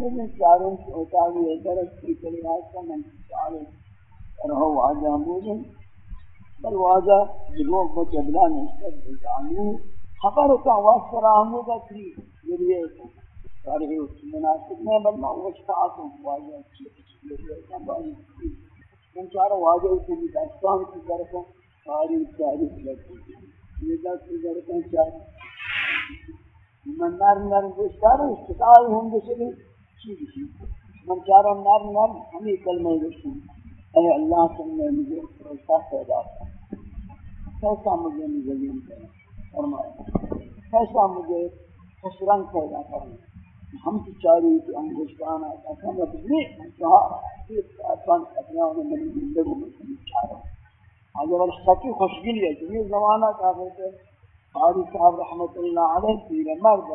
میں چاروں سے ہوتا ہے درس کی کلیات کا من چاروں رہو واجہ موجن بل واجہ جلوک کو چبلا نشتر بزانو خبر کا واسطہ رہمو کا تری ذریعے سارے اس مناسب میں بلنا وشتا آتوں واجہ چیئے من چاروں واجہ اسے بھی دستان کی طرف ساری تاریخ لگتی یہ دست کی طرف چاروں من نر نر گوشتار استقال ہم گشلی من چارا نر نر ہمیں کلمہ گشتن اے اللہ، تم نے مجھے فرشتہ پیدا کیسا مجھے نزلین کرنا فرمایا۔ کیسا مجھے خسرنگ پیدا کرنا ہم کی چاری کی انگوشتان آتا سمجھ بھی کہا ایک آسان اپنا انہیں میں زندگی میں چارا اگر سکی خوشگلی ہے کہ یہ زمانہ کہا کہتے قاری صاحب رحمت اللہ علیہ، پیر مرد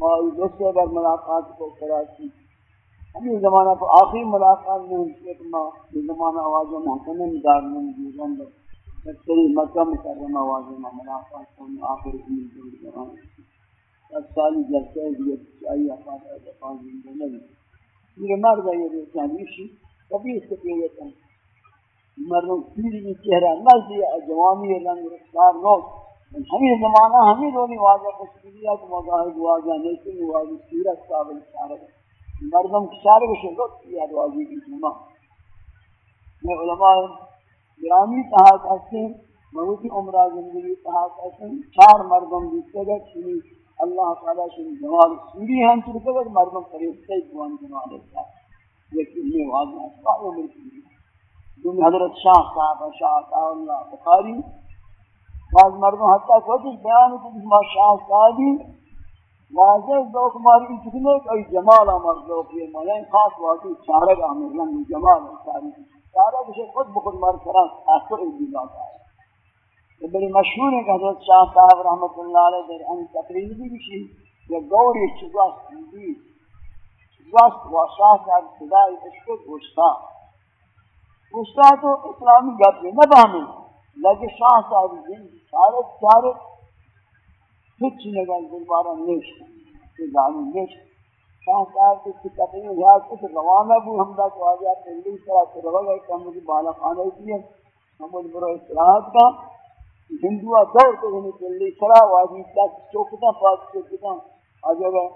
ما دوسرے بار ملاقات کو کراچی۔ ہمیں زمانہ پر آخری ملاقات میں ایک ما یہ زمانہ آواز محکمہ دار میں جیران در تکتری مکہ مکرم آواز میں ملاقات کو آخر کی ملتر کران ایک سالی جلسے دیئے چاہیے افاد ہے دفعہ زندہ نہیں۔ پیر مرد ہے یہ دیکھیں ہمیشی کبھی اس کے پیوتا مردوں پیری میں چہرہ نزدی جوانی رنگ رفتار نوٹ۔ ہمیں زمانہ، ہمیں دونی واضح خوشکریہ کو مظاہد واضح نیسن واضح سیرت قابل شارک مردم شارک شرط کیا واضح جی کی جمعہ۔ میں علماء گرامی کہا کرتے ہیں موتی عمرہ زندگی کہا کرتے ہیں چار مردم دیتے گئے، چنی اللہ تعالیٰ سے جمال سوری ہیں چلتے گئے مردم قریب سے جوان جمال لیتا ہے۔ لیکن یہ واضح اسباب عمر کی حضرت شاہ صاحب شاہ صاحب اللہ بخاری بعض مردم حتی خود بیان کو ما شاہ صاحبی واضح ذوق ماری کتنے کوئی جمال امر ذوق یہ مانے خاص واقعی کا ہمیں رنگ جمال چارہ کسی خود بخود مار کران اثر جاتا ہے بڑی مشہور ہے کہ حضرت شاہ صاحب رحمت اللہ علیہ در ان تقریر بھی بشی یہ گوری چگوست بھی چگوست و شاہ صاحب صدای عشق گوشتا گوشتا تو اسلامی گفت نہ بہمیں لگے شاہ صاحب دین سارے سارے کچھ نگل دوبارہ نیش کہ جانو نیش۔ شاہ صاحب کی تقریر ہے کچھ روانہ بھی ہم دا کو آجا پہلی طرح سے رہا گئے کہ مجھے بالا خانہ کی ہے محمد برو اصلاحات کا۔ ہندوہ دور تو ہمیں پہلی طرح واجی تک چوکتا پاس چوکتا آجا گئے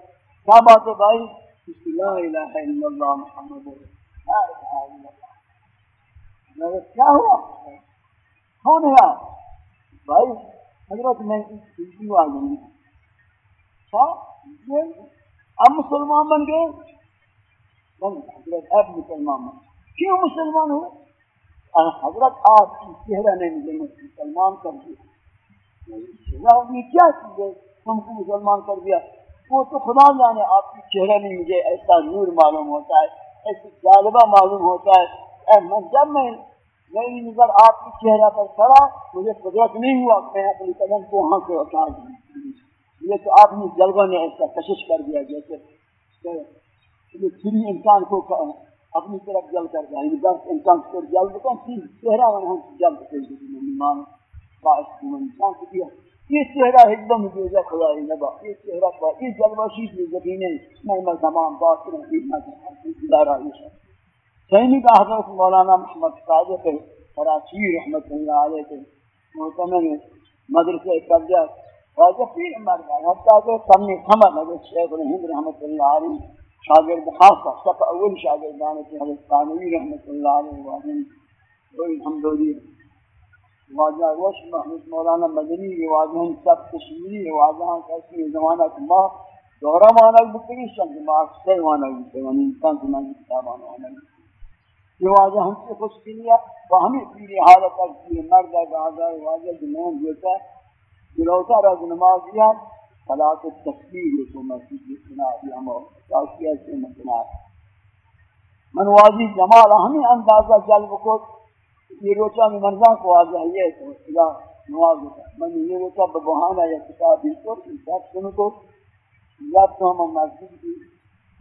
کیا بات ہے بھائی؟ بسم اللہ الہ الا اللہ محمد رسول اللہ۔ کیا ہوا؟ کون ہے بھائی، حضرت میں کیوں آ گئی۔ اچھا اب مسلمان بن گئے۔ حضرت اب مسلمان بن۔ کیوں مسلمان ہوئے حضرت آپ کی چہرہ نے مجھے مسلمان کر دیا۔ یہ کیا چیز ہے؟ تم کو مسلمان کر دیا۔ وہ تو خدا جانے آپ کی چہرہ نے مجھے ایسا نور معلوم ہوتا ہے ایسی جالبہ معلوم ہوتا ہے۔ جب میں میری نظر آپ کی چہرہ پر پڑا مجھے قدرت نہیں ہوا میں اپنی قدم کو وہاں سے اٹھا دوں۔ یہ تو آپ نے جلبہ نے ایسا کشش کر دیا، جیسے پھر انسان کو اپنی طرف جل کر دیا یعنی انسان کو جلد کو پھر چہرہ وہاں سے جلد کر دیا ایمان باعث کو انسان کو دیا یہ چہرہ ایک دم جو ہے، خدا ہی نبا۔ یہ چہرہ پر یہ جلوہ شیف میں زبینے میں میں تمام بات کریں یہ رہا ہے۔ سینی کا حضرت مولانا محمد صادق کراچی رحمت اللہ علیہ کے محتمل مدرسہ قبضہ واجہ پیر مر گئے حتیٰ کہ سمنی سمد حضرت شیخ الہند رحمت اللہ علیہ شاگرد خاصہ سب اول شاگردان کے حضرت ثانوی رحمت اللہ علیہ واجہ کوئی حمدولی واجہ وش محمد مولانا مدنی واجہ سب کشمیری واجہ کیسی زمانہ کما دورہ مانا بکری شنگ مارک سے مانا بکری انسان سنانی کتابانا مانا بکری یہ واضح ہم سے خوش کیا وہ ہمیں پیری حالت تک کی مرد آگاہ واضح جنہوں دیتا جلوتا رض نماز دیا صلاة التکبیر کو مسجد سنا دیا ہم تاکیہ سے مسنا من واضح جمال ہمیں اندازہ جلب کو یہ روچہ میں منظر کو واضح یہ تو خدا نواز ہوتا من یہ روچہ ببہانہ یا کتاب بھی کو کتاب سنو کو یا تو ہم مسجد کی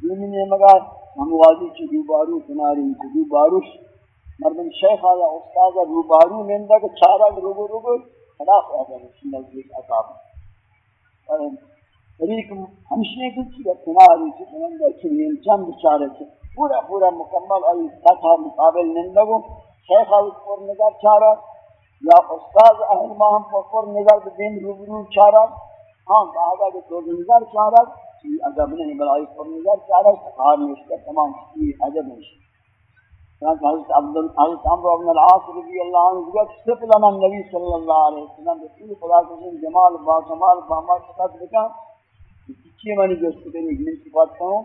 دینی مگر ہم واجی چی روبارو کناری چی باروش مردم شیخ آیا استاد روبارو نندا کہ چارا روبو روبو خلاف آجا رسول نزدیک عطاب طریق ہمشنے کی چیز کناری چیز کنندے چنین چند چارے چیز پورا پورا مکمل آئی فتح مقابل نندگو شیخ آئی پر نظر چارا یا استاذ اہل ماہم پر نظر دین روبرو چارا ہاں کہا کہ تو نظر چارا یہ عجب نہیں بلائی پر نظر چارا سکھار نوشتا تمام یہ عجب نوشتا حضرت عبد حضرت عمرو بن العاص رضی اللہ عنہ جب صف لنا النبی صلی اللہ علیہ وسلم رسول خدا کے جمال با کمال با ما صفات لکھا کچھ معنی جو سکری من صفات کہوں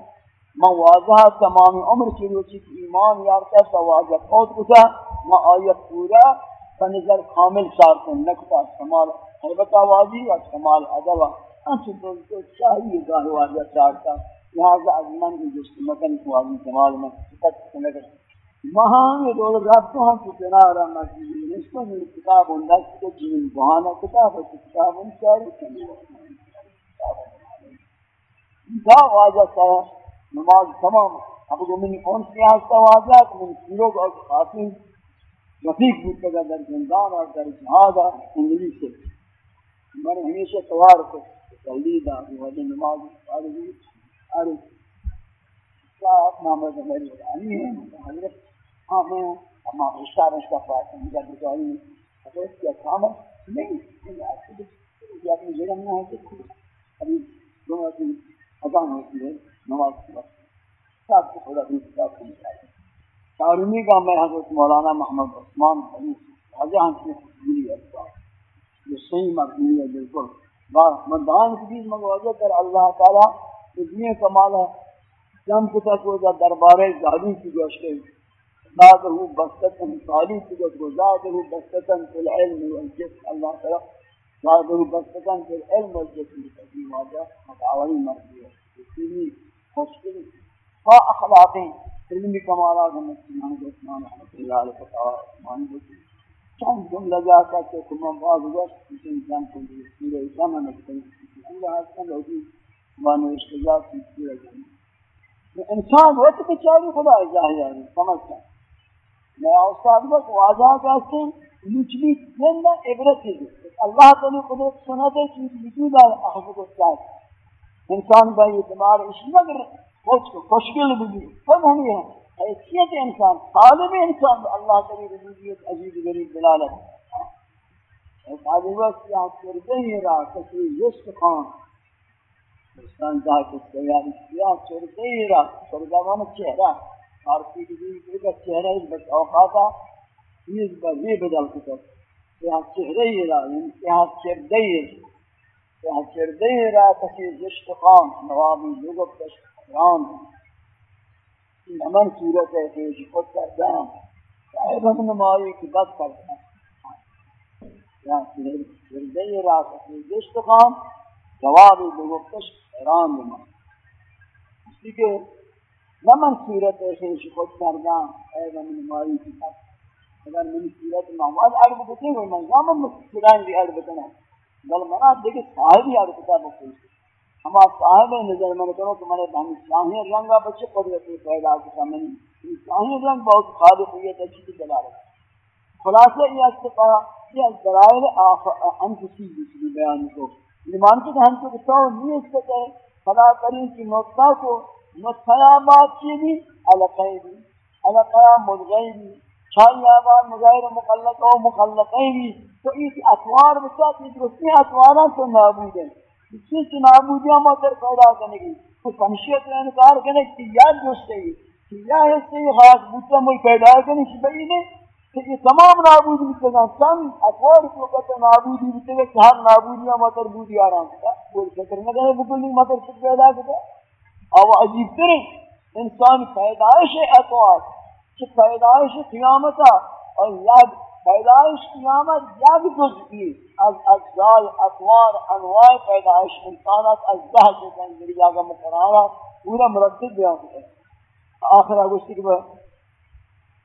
من واضح تمام عمر کی روچی کی ایمان یارتا تا واضح قوت کتا ما آیت پورا بنظر کامل سارتا نکتا کمال حربتا واضح و کمال عدوہ انچہ تو چاہیے گاہ واضح سارتا لہذا از من کی جس مکن کو واضح کمال میں صفت کنگر مہان یہ دول رابطوں ہم کی کنارا مسجد اس کو میری کتاب ہوندا کہ جن بہانہ کتاب ہے کتاب ان ساری کنی دا واجہ سا نماز تمام۔ اب جو منی کون سی آستا واجہ؟ کہ من سیروں کو خاصی رفیق بودتا گا در زندان اور در جہاد انگلی سے۔ میں نے ہمیشہ سوار کو تحلید وجہ نماز آرہی آرہی صاحب محمد عمری ورانی ہے حضرت ہاں میں اما رشتہ پاس ہے مجھے بزاری حضرت کیا کام ہے نہیں یہ اپنی جگہ میں ہے کہ ابھی دونوں کی اذان ہوتی ہے نماز کی وقت ساتھ کو خدا بھی کتاب کو مطالعہ چارمی کا میں حضرت مولانا محمد عثمان حدیث حضرت ہم ملی ہے جو صحیح مقبولی ہے بالکل مدان کی چیز مگواجہ کر اللہ تعالیٰ اتنی کمال ہے جم کتا کو دربارے زادی کی گوشتے زاده بسطة صالح تجد وزاده بسطة في العلم والجسم الله تعالى زاده بسطة في العلم والجسم في واجه متعاوني مرضية في مشكل فا أخلاقي علمي كمالات المسلمان والإسلام رحمة الله عليه فتاوى چند جملہ جاتا کہ تمام بعض وقت کسی انسان کو سورہ اسلام میں نکتے ہیں اللہ حسن ہوگی مانو اشتجاب کی سورہ جانے انسان وقت بچاری خدا ظاہر ہے سمجھتا ہے میں استاد کو واضح کرتے ہیں لچلی زندہ عبرت ہے اللہ تعالی قدرت سنا دے کہ وجود احفظ استاد انسان بھائی اعتبار اس مگر خوش خوشگل بھی سب ہم یہ حیثیت انسان، طالب انسان، اللہ تعالی ربوبیت عزیز غریب دلالت ایک آدمی وقت یہاں کردے ہی رہا، کسی یسک خان۔ انسان جا کے تیاری کیا کردے ہی رہا۔ کردہ وانا چہرہ فارسی کی بھی ایک چہرہ اس بس اوقاتا چیز پر یہ بدل کتا یعنی یہاں چہرہ ہی رہا یہاں چردہ ہی یہاں چردہ ہی رہا، کسی زشت قام نوابی لوگت تشکران امن صورت ہے کہ جو خود کرتا ہے صاحب ہم نمائی کی بات کرتا ہے یہاں چردہ ہی رہا کسی زشت قام جوابی لوگت تشکران اس لیے نہ من صورت ایسے خود کردان اے من ماری کی اگر من صورت محمد عرب بکتے ہوئے من زامن مسکران بھی عرب بکنا بل منا دیکھے صاحبی عرب بکتا بکتے ہما صاحب نظر، میں کرو کہ میں نے ہم شاہی رنگا بچے قدرت پیدا کتا میں شاہی رنگ بہت خالقیت اچھی کی دلالت خلاصہ یہ اس سے یہ دلائل انفسی جس بیان کو۔ ایمان کے ہم کو بتاؤ نہیں اس کو کہے۔ خدا کریم کی نقطہ کو متیابات کی بھی علقائی بھی علقایا مدغی بھی، چھائی آباد مغیر مقلق و مقلقی بھی۔ تو اس اتوار بچا کی درستی اتوارا سے نابود ہے اسی سے نابودی ہم پیدا کرنے کی تو سمشیت انکار یعنی کرنے کی یاد دوستے ہی کہ یا حصے ہی خاص بچا مل پیدا کرنے کی بئی نے کہ یہ تمام نابودی بچے گا سن اتوار کو کہتے نابودی بچے گا کہ ہر نابودی ہم بودی آرام کرتا کوئی فکر نہ کرے بکل نہیں مطر سے پیدا کرتا او عجیب ترین انسان پیدائش اتوار کہ پیدائش قیامتا اور یاد پیدائش قیامت یاد جزئی از اجزای اتوار انواع پیدائش انسانات از ده سے تنگری جاگا مقرارا پورا مرتب بیان کرتے آخر اگستی کہ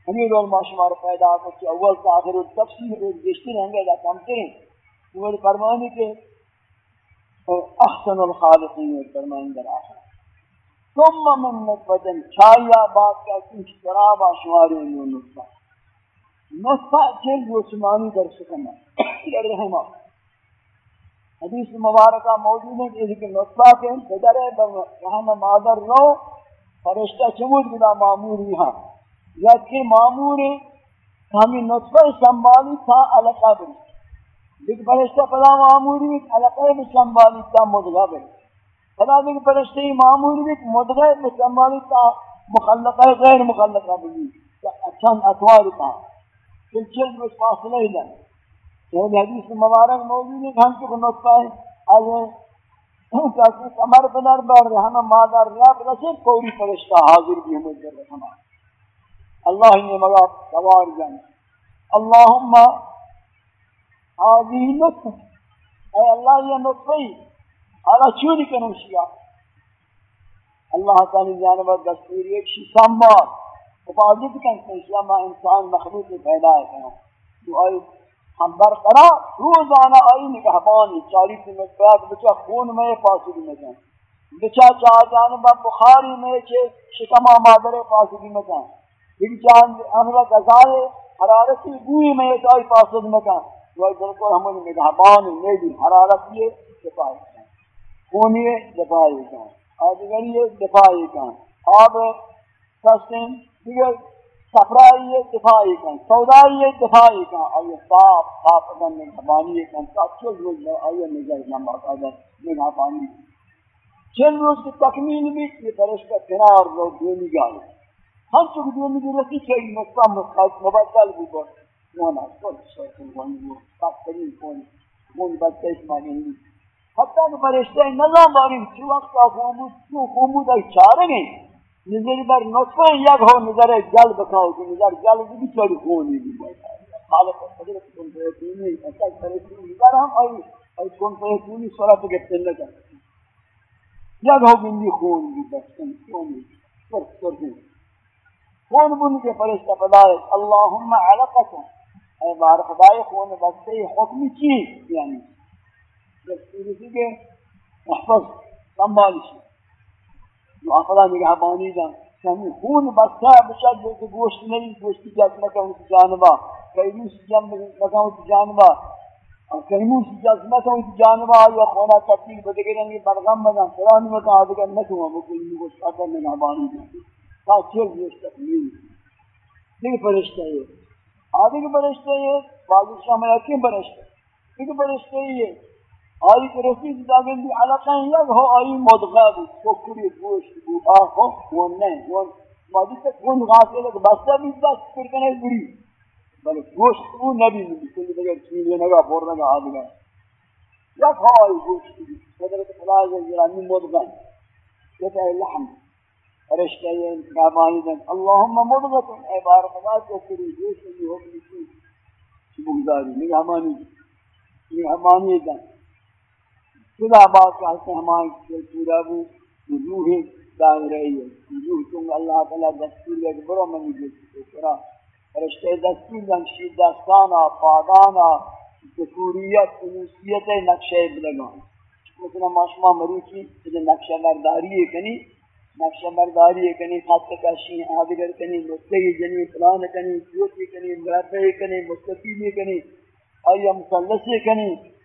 ہمیں لوگ معاشمار پیدا کرتے اول تا آخر تفسیر ایک گشتی رہیں گے جاتا ہم کریں وہ فرمانی کہ احسن الخالقین فرمائیں در آخر. ثم من نطفة چایا بات کا کچھ شرابا شماری میں نطفہ نطفہ جل جسمانی در سکنا در رحمہ حدیث مبارکہ موجود ہے کہ کہ نطفہ کے پدر رحم مادر رو فرشتہ چمود بدا معمور یہاں یا کہ معمور ہمیں نطفہ سنبھالی تھا علقہ بری لیکن فرشتہ پدا معمولی بھی علقہ بھی سنبھالی تھا، مدغہ بری پدا دیکھ فرشتہ معمولی بھی، مدغہ بھی سنبھالی تھا، مخلقہ غیر مخلقہ بھی چند اچھا، اتوار تھا۔ چل روز فاصلہ ہی لیں یہ حدیث مبارک موجود ہے کہ ہم کو نطفہ ہے آج کسی کمر بنر بر رہنا مادر رب رسل کوری فرشتہ حاضر بھی ہمیں در رہنا اللہ نے مگا سوار جان۔ اللہم آدھی نطف اے اللہ، یہ نطفی حالا چونی کنو شیعہ۔ اللہ تعالی جانب دستور ایک شی سنبار حفاظت کن شیعہ ما انسان مخلوق پیدا ہے تو آئی ہم برقرار روزانہ آئی نگہبانی چالیس منٹ بعد بچہ خون میں فاصلی میں جائیں۔ بچہ چاہ جانبہ بخاری میں چھے شکمہ مادر فاصلی میں جائیں۔ بچان امرہ غزال حرارتی بوئی میں چاہی فاصل میں کہاں وہ بالکل ہم نے نگہبان میری حرارت یہ دفاعی کہاں خونی دفاعی کہاں آدھگری دفاعی کہاں آب سسٹن دیگر صفرائی دفاعی کن، سودائی دفاعی کن۔ آئیے صاف صاف ادن نگہبانی کن صاف چل روز میں آئیے نگر نمبر آدھر نگہبانی چل روز کی تکمیل بھی یہ فرشتہ کنار رو دونی گائی ہم چک دیو میں رسی چاہیے مستم مخالف مبادل بھی بہت نانا کل شیطان وانی وہ، سب ترین کون کون بدتے مانی ہی حتی کہ فرشتے نظام باری چی وقت کا خومود چو خومود ای چارے گئے نظر بر نطفہ یک ہو نظر جل بکاؤ کہ نظر جل بھی چاری خونی بھی بہت خالق حضرت کن فیتونی اصل فرشتی نظر ہم آئی آئی کن فیتونی صورت گفتن لگا یک ہو گندی خون بھی بستن خونی فرق فرق خون بن کے فرشتہ پدائے اللہم علقتا اے بار خدای خون بستے حکم کی یعنی جب سورسی کے محفظ سنبالشی جو اقلا نگاہ بانی جان خون بستا بشد جو گوشت نہیں گوشت کی جات مکہ ان کی جانبا. قیدو سی جم مکہ ان کی جانبا. قیمو سی جات مکہ ان کی جانبا، یا خونا تبدیل بدگرنگی یعنی برغم بدن قرآن مکہ آدھگر نکو ہم کو ان گوشت اکر نگاہ بانی جان تاکر یہ تکمیل دیکھ فرشتہ یہ آدھے کے فرشتہ یہ بازشاہ میں یقین فرشتہ دیکھ فرشتہ یہ آئی کے رسید داگل دی علاقہ یک ہو آئی مدغہ بھی سکری گوشت بھی آخو وہ نہیں وہ مادی تک گن غاسل ہے بستہ بھی بس پر کنے بری بلے گوشت وہ نبی نبی کلی بگر چیلی نگا بور نگا آدھگا یک ہو آئی گوشت بھی حضرت خدا عزیز جرانی مدغہ یہ لحم فرشتہ یہ انتخابانی دن اللہم مدغت اے بار خدا کو کری جو سنی حکم کی کی بگزاری نگہمانی نگہمانی دن خدا بات کہتے ہیں ہماری سے پورا بھی روح دائر رہی ہے۔ روح تم اللہ تعالیٰ دستور لے برو منی جیسی کرا۔ فرشتہ دستور دن شید دستانا پادانا ذکوریت انوسیت نقشہ بلگان مثلا ماشما مروچی نقشہ برداری ہے کنی، نقشہ برداری کنی خط کشی آدگر کنی مستقی جنی، فلان کنی، جوتی کنی مربع کنی مستقیمی کنی، آیا مسلسی کنی۔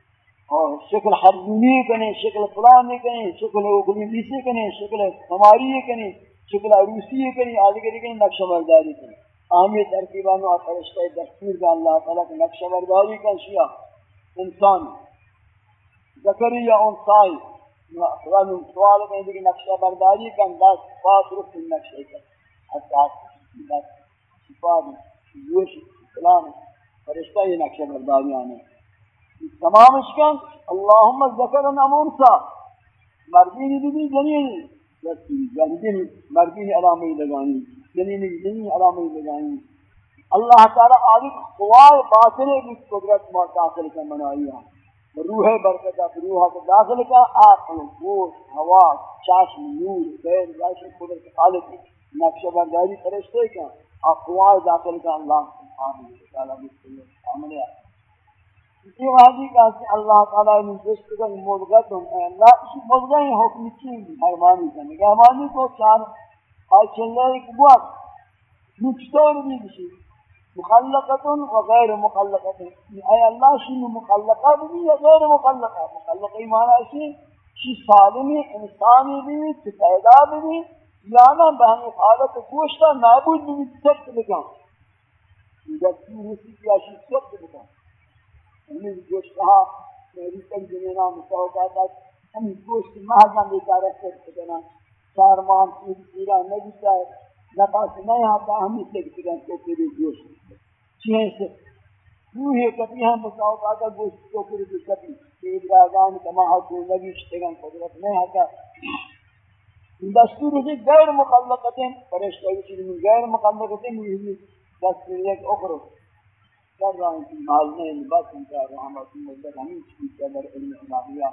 اور شکل حرزونی کنی شکل فلان کنی شکل اگلیسی کنی شکل ہماری کنی شکل عروسی کنی آدگر کنی نقشہ برداری کنی آمی ترکیبانو فرشتہ دستور کا اللہ تعالیٰ کے نقشہ برداری کا شیعہ انسان۔ ذکری یا انسائی خدا من سوال میں کہ نقشہ برداری کا انداز خاص رخ نقشے کا حتی بس شفا بھی جوش اسلام فرشتہ یہ نقشہ برداری آنے تمام اشکن اللہم ذکر نمونسا مردینی بھی جنینی جنینی مردینی علامی لگانی. جنینی جنینی علامی لگانی. اللہ تعالی آدھی قوائے باطنے کی قدرت داخل کا منائی ہے. روح برکت روح کو داخل کا عقل گوش ہوا چاشم نور، غیر ذات قدرت، خالق، نقش برداری، فرشتے کا اقوال داخل کا، اللہ سبحانہ و تعالی بسم اللہ في وادی کا کہ اللہ تعالی نے جس کو مولغت ہم اے اللہ اس مولغے حکم کی فرمانی کرنے کہ ہمانی کو چار اچھلے ایک بات مستور بھی بھی مخلقۃ و غیر مخلقۃ اے اللہ شنو مخلقہ بھی یا غیر مخلقہ مخلقہ ایمان اسی کی سالمی انسانی بھی کی پیدا بھی یا نہ بہن حالت گوشت نابود بھی سخت لگا جب کی رسی کی اشی سخت لگا انہیں گوشتا میری تک جنینا مصاحبہ تک، ہم گوشت مہجان بیچارہ سخت لگنا چار مان کی سیرہ نبی صاحب نفس نہیں آتا، ہم اس لیے کہ کو پھر گوشت چین سے روح کبھی ہم بتاؤ آتا گوشت کو پھر بھی کبھی عید راگان کما حق نبی شتگان قدرت نہیں آتا۔ دستور ہے غیر مخلقتیں فرشتہ کی من غیر مخلقتیں یہ دستور ایک اخر کر رہا ہوں کہ مال نہیں بس ان کا رحمت مدد ہمیں چیز کے اندر علم الہیہ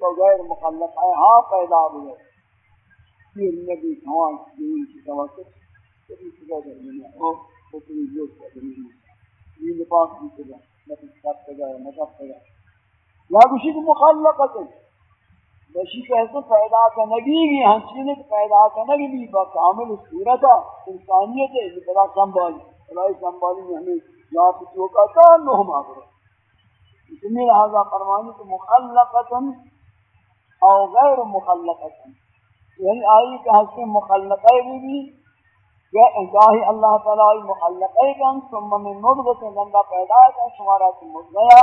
تو غیر مخلق ہے ہاں پیدا ہوئے۔ پیر نبی ہواں دین کی توسط کبھی خدا در دنیا ہو تو کوئی جو کرنی دین پاک کی خدا نبی سب خدا ہے مذہب خدا یا کسی کو مخلقت ہے بشی کہتے پیدا کا نبی بھی ہنچین پیدا کا نبی بھی با کامل صورت انسانیت ہے، یہ بڑا سنبھالی بڑا سنبھالی میں ہمیں۔ یاد چوکا تھا نہم آگرہ اس میں لہذا فرمانی کہ مخلقتا او غیر مخلقتا۔ یعنی آئی کہ حسن مخلقہ بھی بھی، یا انتہائی اللہ تعالی مخلقہ کن ثم من نبغت زندہ پیدا ہے شمارا کی مدغیا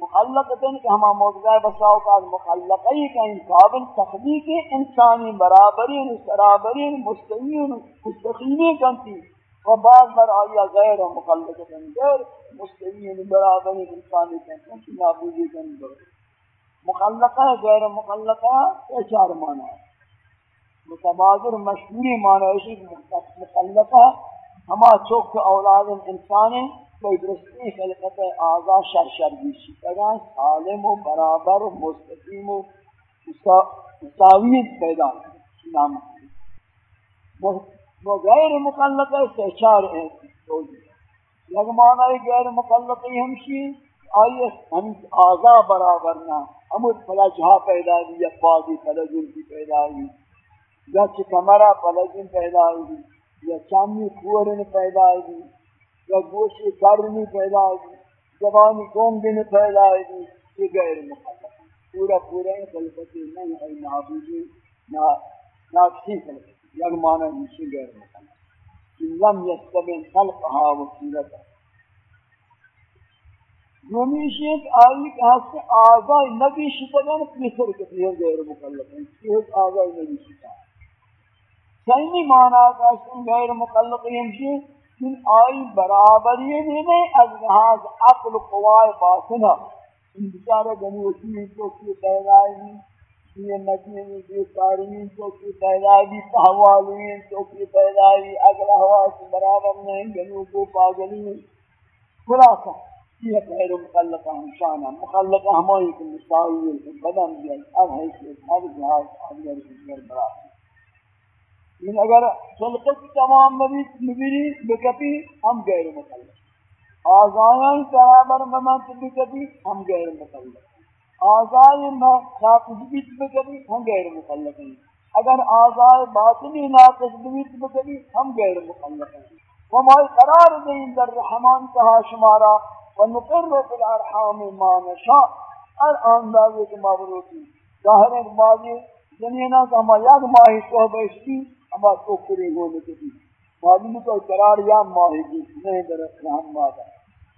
مخلقتن کہ ہما مدغہ بساو کا مخلقہ کا قابل تخلیق انسانی برابرین، سرابرین مستقین مستقیمی کنتی و بعض بر آیا غیر و مخلقتن غیر مستقین برابرین انسانی کنتی نابودی کنتی مخلقہ غیر مخلقہ یہ چار معنی. ہے متبادر مشہوری معنی ہے مخلقہ ہما چوک اولاد انسان کوئی درستی خلقت آغا شر شر بیشی تگان سالم و برابر و مستقیم و مساویت پیدا. نام؟ وہ غیر مخلقہ سے چار ہیں یک معنی غیر مخلقی ہمشی آئیے ہم آغا برابر نہ، ہمیں پلا جہاں پیدا دی یا پاگی پلا جن کی پیدا دی یا چی کمرہ پلجن پیدا ہوئی، یا چامی کورن پیدا ہوئی، یا گوشی کرنی پیدا ہوئی، زبانی گونگن پیدا ہوئی، یہ غیر مخلق پورا پورا خلقتی نہیں ہے، نابودی، نا ناکسی خلقتی یک معنی نیسی نیشی غیر مخلق لم یستبن خلقها و صورتها. نمیشی ایک آئی کہ ہستے آزائی نبی شتگان پیسر کتی ہے غیر مخلق ہے آزائی نبی شتگان سیمی مانا کا سن غیر مقلقین کی ان آئی برابری نہیں از لحاظ عقل قوائے باطنہ ان بچارے گنوشی تو کی پیدائی یہ نجمی کی تارمین تو کی پیدائی پہوالین تو کی پیدائی اگر ہوا سے برابر نہیں گنو کو پاگلی خلاصہ، یہ غیر مقلقہ ہمشانہ مقلقہ ہمائی کے مساوی بدن دیا اب ہے کہ ہر جہاز اگر برابر۔ لیکن اگر خلقت تمام نبی نبیری بکتی، ہم غیر مطلق آزائیں، برابر ممت بکتی، ہم غیر مطلق آزائیں ناقص بیت بکتی ہم غیر مطلق ہیں۔ اگر آزائیں باطنی ناقص بیت بکتی ہم غیر مطلق ہیں۔ ومائی قرار دیں در رحمان کہا شمارا، ونقر فی الارحام ما نشاء۔ ہر اندازے کے مابروتی ظاہر ایک بازی زمینہ کا ہم یاد ماہی صحبہ اشتی اما تو کری ہونے کے بھی معلوم تو قرار یا ماہی کی نہیں درست ہم مادا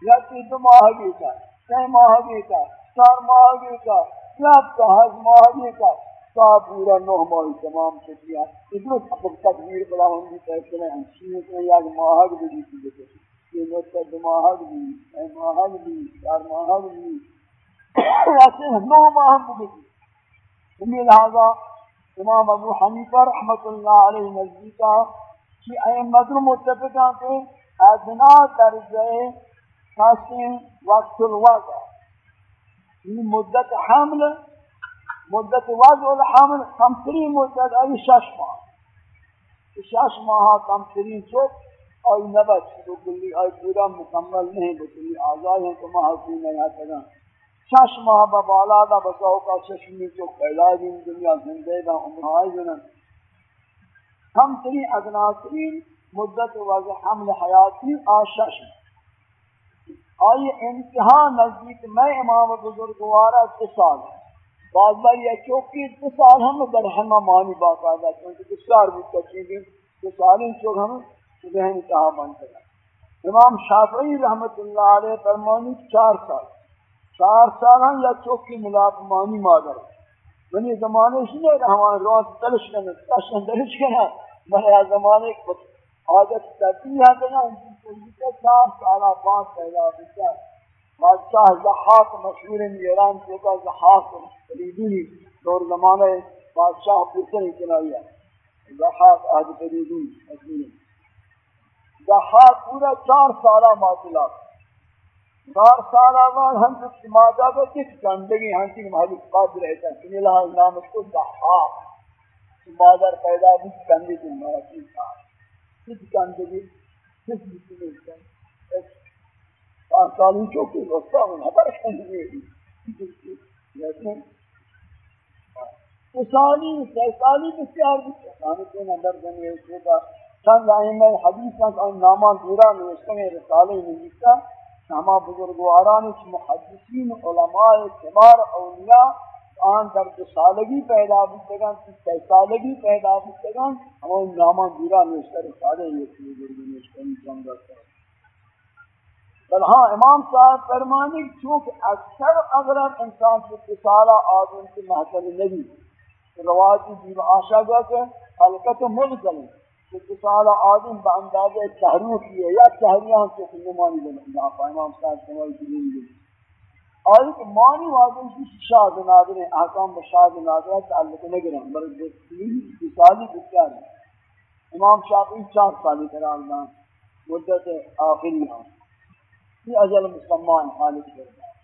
یا تی دو ماہی کا سی ماہی کا چار ماہی کا یا تحج ماہی کا، تا پورا نو ماہی تمام سے کیا ادھر تک تکبیر بلا ہوں گی فیصلے ہیں شیئے کہ یا ماہی بھی دیتی دیتے یہ نوتا دو بھی سی ماہی بھی چار ماہی بھی۔ ایسے نو ماہی بھی دیتی ہمیں لہذا امام ابو حنیفہ رحمت اللہ علیہ نزدیکا کہ ائمت متفقہ کے ادنا درجہ خاصیں وقت الوضع۔ یہ مدت حمل، مدت وضع الحمل کم ترین مدت یعنی ای شش ماہ شش ماہ کم ترین چوک اور نبت تو کلی آئی پورا مکمل نہیں بکلی آزاد ہیں تو ماہ محاصی نہیں آتا شش ماہ با بالا دا بساو کا چشمی تو پیدا دین دنیا زندے دا عمرہائی جنن ہم تری مدت وضع حمل حیاتی آشش آئی انتہا نزدیک میں امام بزرگوارا اتصال ہے بعض بار یہ چوکی اتصال ہم در ہمہ مانی باقاعدہ کیونکہ بسیار بھی تچیدیں اتصال ان چوک ہم صبح انتہا بنتے ہیں۔ امام شافعی رحمت اللہ علیہ فرمانی چار سال۔ چار سال ہم یا چوکی ملاق مانی مادر منی زمانے سے نہیں رہا روز تلش کرنا تشن درش کرنا۔ میں زمانے کو عادت تبدیل ہے کہ ان کی انسان چار سالہ پانچ پیدا ہوتا بادشاہ زحاق مشہور ایران کے کا زحاق قریبی دور زمانے بادشاہ پرسن چلایا زحاق آج قریبی مشہور زحاق پورا چار سالہ معطلہ چار سالہ بعد ہم جس مادہ کو کس گندگی ہم کی محلی قاد رہتا ہے کہ لہذا نام اس کو زحاق مادر پیدا بھی گندگی مرسی تھا۔ گندگی کس مسلم پانچ سالی چوکی رستا ہوں خبر کنگی لیکن سالی سالی بسیار بسیار کے اندر دنیا اس کا چند آئیمہ حدیث کا نامان دورا نوشتے ہیں رسالے میں لکھتا ہما بزرگواران محدثین علماء کبار اولیاء آن در دو سالگی پیدا بودگان سی سالگی پیدا بودگان ہمیں نامان دیرا نوشتر سالے یہ چیز بردی نوشتر جنگا سر بل ہاں امام صاحب فرمانی چونکہ اکثر اغرب انسان سے اتصالہ آدم سے محصل نبی روایتی دیو آشا گیا کہ حلقت مغزل کہ اتصالہ آدم با اندازہ تحریف کیے یا تحریان سے نمانی بنا ہاں، امام صاحب فرمانی دیو آئی کہ مانی واضح کی شاد نادر ہیں احکام بشاد نادر تعلق نگرن بلکہ دستیل مثالی بسیار ہے امام شافعی چار سالی قرار دان مدت آخری ہاں یہ اجل مسلمان حالت کرتا ہے۔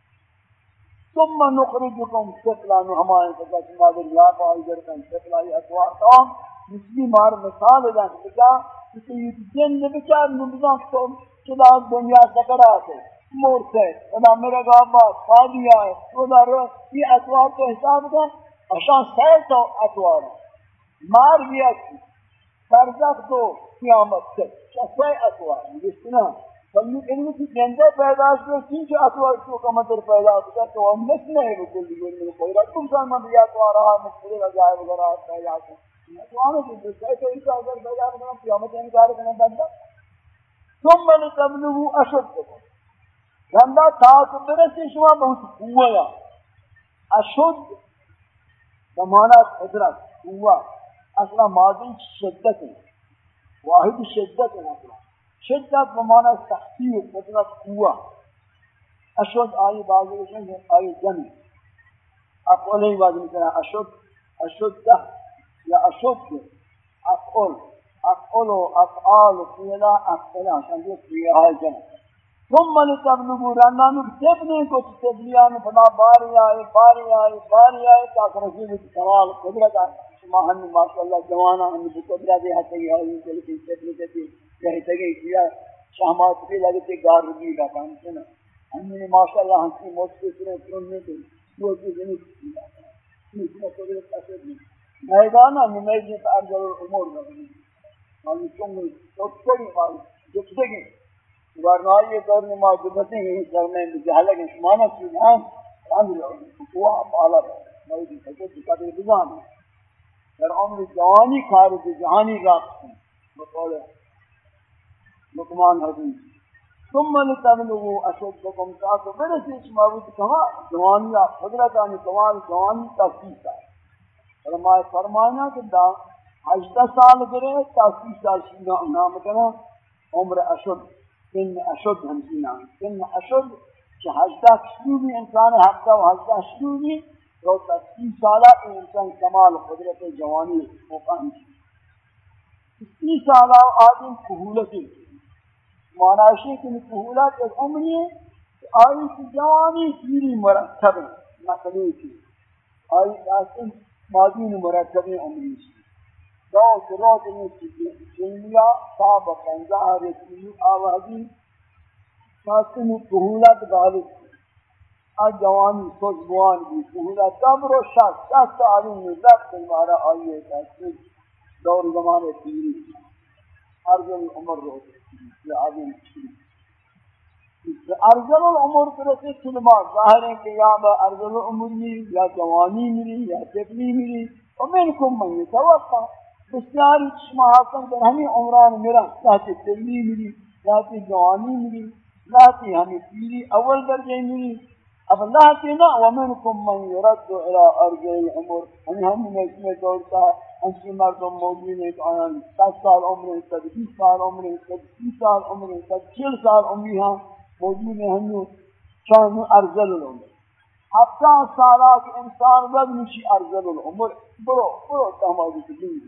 ثم نخرجكم طفلا ہمارے فضل نادر یا پائی جرکن طفلا یہ اتوار تمام مسلی مار مثال دن بجا کہ یہ جن بچار نمزان تو چلا دنیا سکڑا ہے مرتے خدا میرا گابا خالی آئے خدا رو یہ اتوار تو حساب کا اشان سیل تو اتوار۔ مار بھی اچھی۔ سرزق تو قیامت سے۔ سی اتوار۔ جس طرح فلو علم کی جنده پیدا شده چین چه اتوار تو کمتر پیدا شده تو هم مثل نہیں بکل دیگر من خیرات تم سان من بیا اتوارها مختلف اجائب وغیرہ پیدا شده اتوار تو دوسرے تو ایسا اگر پیدا کرنا، قیامت انکار کرنا بندہ۔ ثم لتبلغوا اشدكم گندا تاک برسی شما بہت قویا اشد بمانا قدرت قوہ اصلا ماضی شدت ہے واحد شدت ہے اصلا شدت بمانا سختی و قدرت قوہ اشد آئی بازی رسن ہے آئی جن اقول ہی بازی مثلا اشد اشد ده یا اشد اقول اقول و افعال و فیلا اقلا شنجو فیها جن ثم لتبلغوا رنانو تبنی کچھ تبلیان فنا باری آئے باری آئے باری آئے تاک رسول کمال قدرت آئے شما ہم ماشاءاللہ جوانا ہم قدرت حتی آئی جلکی تبلی تبلی کہتے گئے کیا شامات بھی لگتے گار رگی کا کام سنا ہم نے ماشاءاللہ ہم کی موت کے سنے سننے کے وہ کی زمین کی قدرت اثر نہیں میدانا نمیجی پر ارجل الامور رہی مالی چونگی تو کئی مالی جتگی ورنہ یہ دور میں معجبتیں ہیں سر میں جہلہ کے شمانہ کی نام کامل وہ بالا ہے موجود ہے کہ قدر بزان ہے در عمر جوانی خارج جہانی راست بقول لقمان حدیث ثم لتبلغوا اشدكم تاکو برسی شما بود کما جوانی حضرت حضرتانی کمال جوانی تفسیس ہے فرمائے فرمانا کہ دا ہجدہ سال کرے تفسیس سال شینا نام کرنا عمر اشد سن اشد ہمسی نام سن اشد کہ حجدہ شروع انسان حقہ و حجدہ شروع بھی تو تسی سالہ انسان کمال قدرت جوانی مقام سی سالہ آدم کہولت معناشی کہ کہولت ایک عمری آئی کی جوانی سیری مرتب مخلوقی آئی آسن مادین مرتب عمری دو سرات میں جنیا صاحب پنجہ رسیلی آوازی شاستن کہولت غالب. آج جوانی سوچ بوان بھی کہولت دبر و شاست شاست آدم نزد سے مارا آئیے تحصیل دور زمان تیری. ارجل العمر رو یہ آدم ارجل العمر پر سے کلمہ ظاہر ہے کہ یا با ارجل العمر یا جوانی ملی، یا طفلی ملی. ومنکم من یتوفا بسیاری شما حسن در ہمیں عمران میرا لاتی طفلی ملی لاتی جوانی ملی لاتی ہمیں پیری اول درجے ملی۔ اب اللہ کہنا ومنکم من يرد الى ارجل العمر یعنی ہم ہم میں اس میں دوڑتا انسی مردم موجود ہیں کہ آیان دس سال عمر ہیں سب بیس سال عمر ہیں سب تیس سال عمر ہیں سب چل سال عمر ہیں موجود ہیں، ہم شان ارزل العمر۔ ہفتہ سالہ کے انسان وقت نشی ارزل العمر برو برو تحمادی کی دین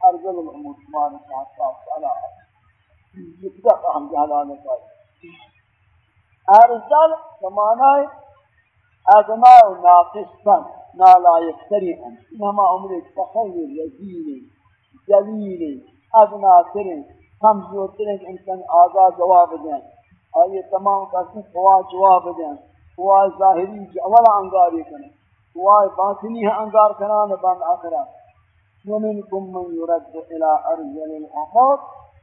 ارزل العمر شمار ساتھ ساتھ سالہ یہ کتا ہم جہلانے کا ارزل زمانہ ادنا و ناقصا نالائق ترین انما عمر تخیر یزین، جلیل ادنا ترین کمزور ترین انسان آزاد جواب دیں آئیے تمام قسم خواہ جواب دیں خواہ ظاہری جو اولا انگاری کریں خواہ باطنی انگار کنان بند آخرہ ومنكم من يرد إلى أرجل الأمور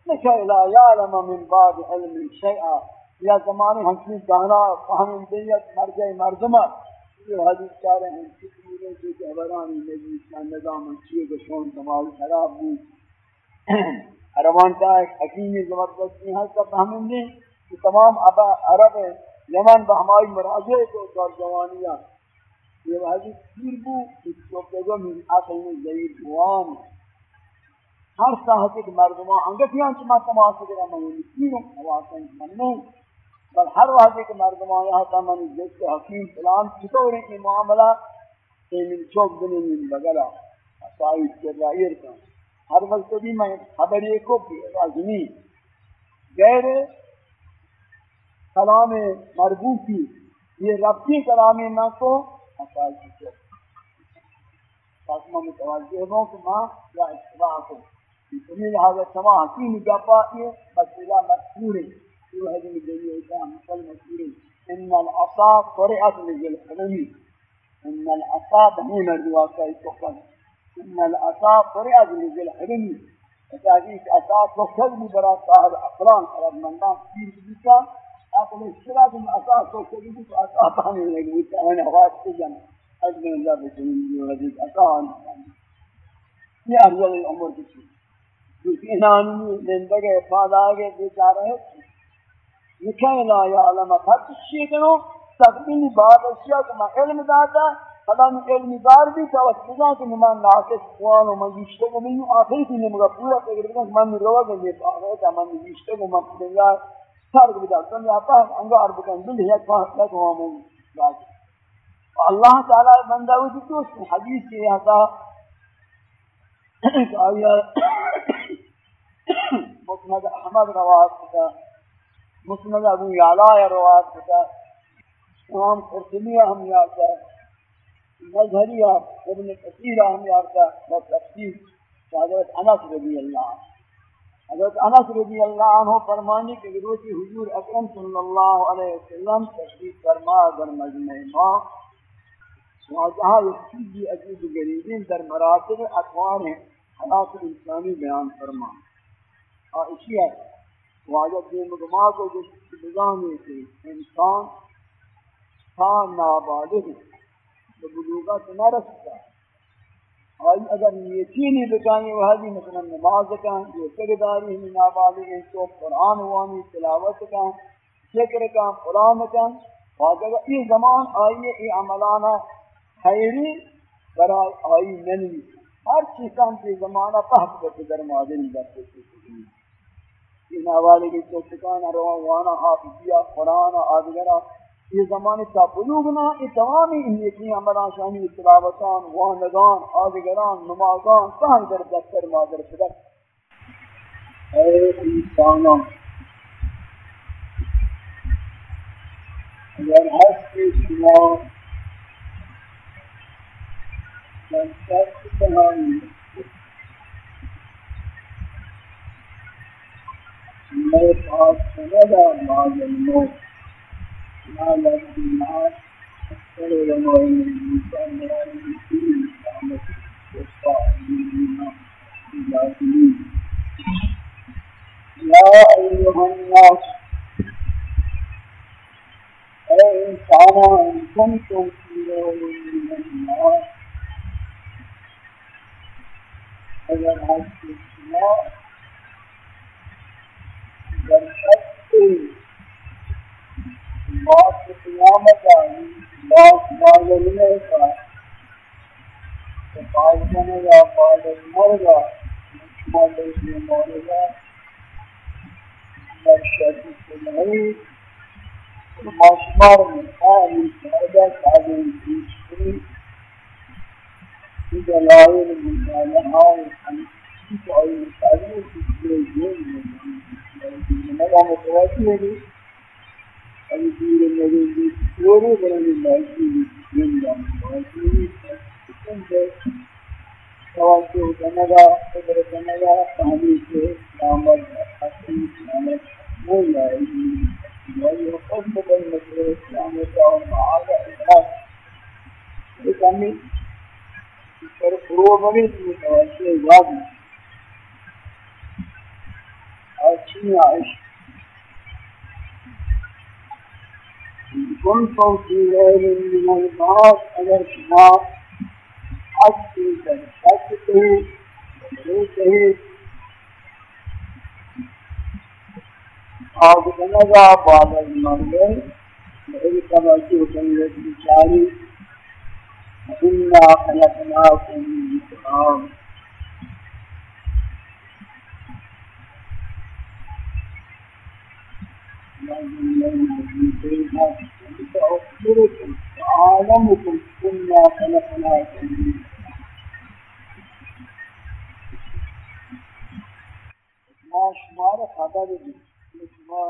لكي لا يعلم من بعد علم شيئا. یا زمانے ہم سے دانا فہم دیت مرجع مردمہ یہ حدیث چارے ہیں کہ جو جہبرانی نبی اسلام نظام چیئے کہ شون کمال خراب بھی عربان کا ایک حکیمی زبردستی ہے کا فہم دیں کہ تمام عرب یمن بہمائی مراجع کو دور جوانیاں یہ حدیث پیر بو اس کو پیغو من آخر میں ضعیب جوان ہر ساحت ایک مردمہ، انگتیاں چما تماسے گرہ میں تینوں حواسیں منوں بل ہر واحد کے مردمان یہاں تھا من جس کے حکیم فلان چطور کی معاملہ، کہ چوک دنی من بگلا۔ سائد کے رائر کا۔ ہر وقت بھی میں خبر یہ کو بھی راجنی غیر کلام مربوطی، یہ ربطی کلام نہ کو فاطمة متوجه بكما لا هذا تمام في مجابات مسئلة مسئولة في هذه الدنيا إسلام مسئولة إن الاصاب مو لذي الحلمي إن العصا بهين الرواقة التخل إن العصا قرئت لذي الحلمي فتحقيق عصا تخل ببرا صاحب أقلان قرب منام في بيتا أقول الصراط الأساس وكذلك أعطاني من أنا غاسقا أجمل الله بجميل وغزيز أعطاني. یہ افضل الأمور کی چیز کیونکہ انہوں نے زندگی افاد آگے لا یا علم افاد چیئے کنو تقبیلی بات اشیاء علم داتا فلا من علم دار بھی تھا وسیدہ کہ ناقص قوان و مجیشتہ کو میں یوں آخری من روہ گئے آخری من مجیشتہ کو من سارک بدا. دنیا تا انگار بکن دل ہے فاہت لگ ہوا من راجع اللہ تعالی بندہ ہوئی تو اس حدیث یہاں تھا کہ آیا مسند احمد روایت کا مسند ابو یعلا روایت بتا امام قرطبی ہم یارتا مظہری ابن کثیر ہم یارتا و تفسیر حضرت انس رضی اللہ حضرت انس رضی اللہ عنہ فرمانی کہ روزی حضور اکرم صلی اللہ علیہ وسلم تشریف فرما در مجمع ما، واجہا ایک چیزی عجیب غریبین در مراتب اطوار ہیں حیات انسانی بیان فرما۔ اور اسی ہے، واجہ دین مگما کو جو بزانے سے انسان تھا نابالغ بلوغت نہ رستا۔ اور اگر نیتی نہیں بتائیں وہ حدی مثلا نماز کا جو سرداری ہمیں نابالغ ہیں، تو قرآن وانی تلاوت کا ذکر کا قرآن کا واجہ یہ زمان آئیے یہ عملانہ خیری برای آئی ننوی ہر چیز چیزان کے زمانہ پہت کرتے در مادری کرتے تھے ان حوالے کی توفیقان روان وانا حافظیہ قرآن آدھگرہ یه زمان تا بلوغنا این تمام این یکی عملان شامی تلاوتان واندگان آدگران نمازان سهن در دفتر مادر پدر ای انسانان. اگر هستی شما من شخص تهانی میں پاس سنا دا موت يا أيها الناس أي إنسان إن كنتم في يوم من الناس إذا عدت السماء بل حتى maanta qiyaamadaani فائدہ تعلیم کی دلائل مطالعات کوئی تعلیم کی توجہ کرنا قدر کرنا پانی سے کامل اصلی سلامت ہو جائے گی وہی حکم بل مسئلہ سلامت اور معاذ اخلاق یہ پر پروبری متوجہ یاد اچھی عائش كل صوتي ليل من النار على الشمال حتى تنفتته وليته آب بنگا بعد از مرگن بہر توجہ جنت أنا خلقناکم من تراب Thank you. وأعلمكم إنا خلقناكم من ما شمار خبر دی شما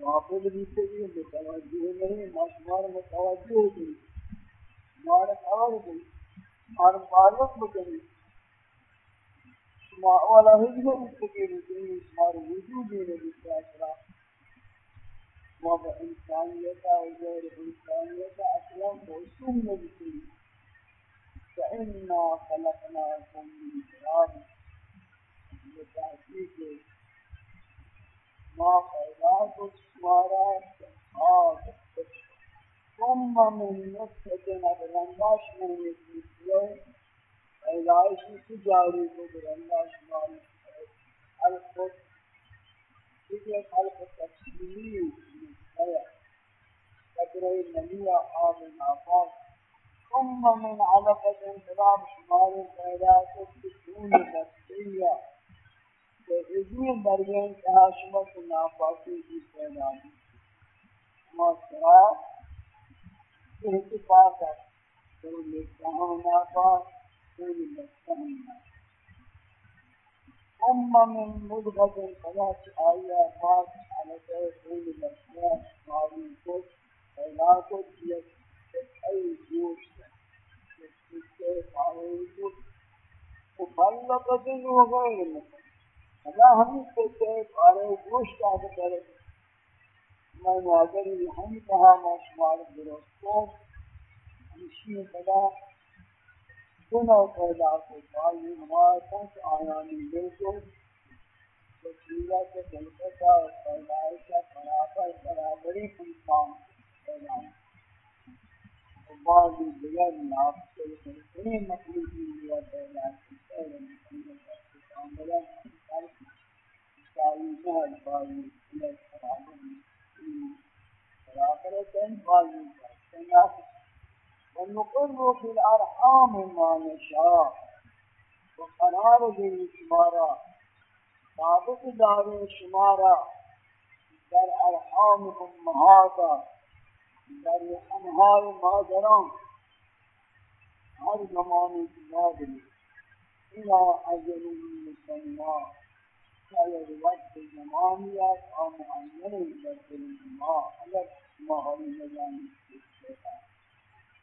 غافل بھی سے بھی متوجہ نہیں ما شمار متوجہ نہیں مار خبر دی اور معلوم بکنی شما اولا حجم مستقیم کنی مار وجود نبی ساسرا ما با انسانیتا و غیر انسانیتا اصلا موسوم نبی کنی فإنا خلقناكم من تراب۔ بتحقیق ما پیدا کو شمارا آگ ثم من نطفة برنداش من نسلیه پیدایشی کی جاری کو برنداش ماری خلق دیگر خلق تفصیلی ہے قدر نبی آب نافاق ثم من علقة انتراب شمار پیدا کو تکون بسیہ کہ اذن برگین تحاشمت نافاقی کی پیدا ما سراب اتفاق ہے کوئی لکھتا نافاق کوئی لکھتا نافاق ثم من مدغد ثلاث آيات على تأكل الأسماء معروف فلا تجلس أي جوش معروف مبلغة وغير فلا هم تجلس على جوش تحت درجة من هذا الهم فها ما شمار درستان مشي فلا گناہ پیدا کو پائی ہمارے کہ آیانی بالکل برابر برابری پیدا دیگر مخلوقی پیدا کاملا سائی بائی ونقر في الأرحام ما نشاء تو وقرار به شمارا ثابت دار شمارا، در ارحام امهاتا در انهار مادران هر زمانی کی مادری الى اجل مسلمان شاید وقت زمانیت آن معین در دل ما اگر ما حالی نجانی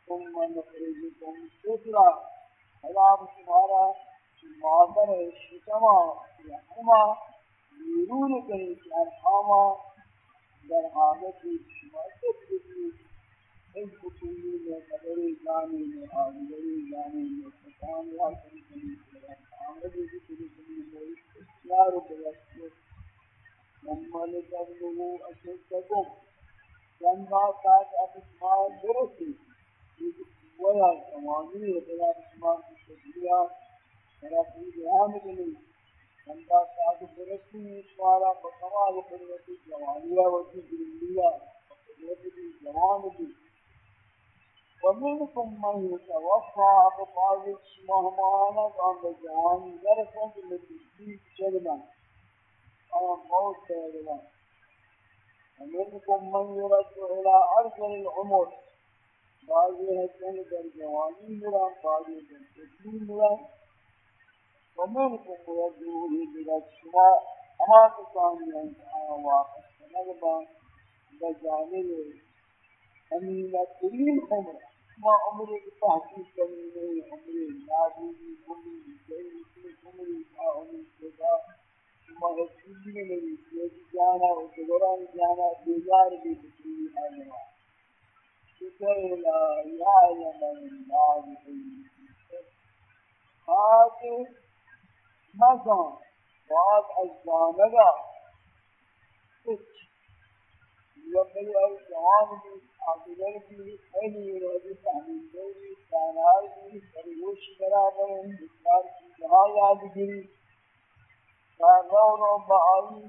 ثم نخرجكم طفلا خلاب تمہارا مادر شکم رحم بیرون کنید شما در حالت شما تبدیل این خطولی مقدر جان مقدر جان مقدر را مقدر امر مقدر کنید مقدر اصلاح مقدر برسید ممال تبلغو اشدکم چند ما تاک از ما برسید ولا تمامی رقیات شما تشدیا ولا في جهان بني جنبا تاک درستی اسمارا بکمال قدرتی جوانیہ وجی جلیہ قدرتی جوان بھی۔ ومنكم من يتوفى بقاضي مهمانا عن الجهان درسا بالتشديد شدنا اور موت پیدا ومنكم من يرد الى ارسل العمر۔ بعضی حسن در جوانی مرا بعضی در تسلیم مرا ومنكم يرجوه الى الشماء اما کسانی انسان واقع سنگبا بجانب امینہ ترین عمر ما عمر کی تحقیق کرنی نہیں عمر نابودی عمر جیسی عمر عمر خدا مغفوری میں میری سیدی جانا و دوران جانا بیزار بھی بکری آلما شکر لا یعلم اللہ خاک مزان بعد از جانبا کچھ یبنی أو جوان بھی آدگر بھی خیلی رہی تحمیل دوری تانار بھی فریوش برابر ان بکار کی جہاں یادگیری کارنون و معالی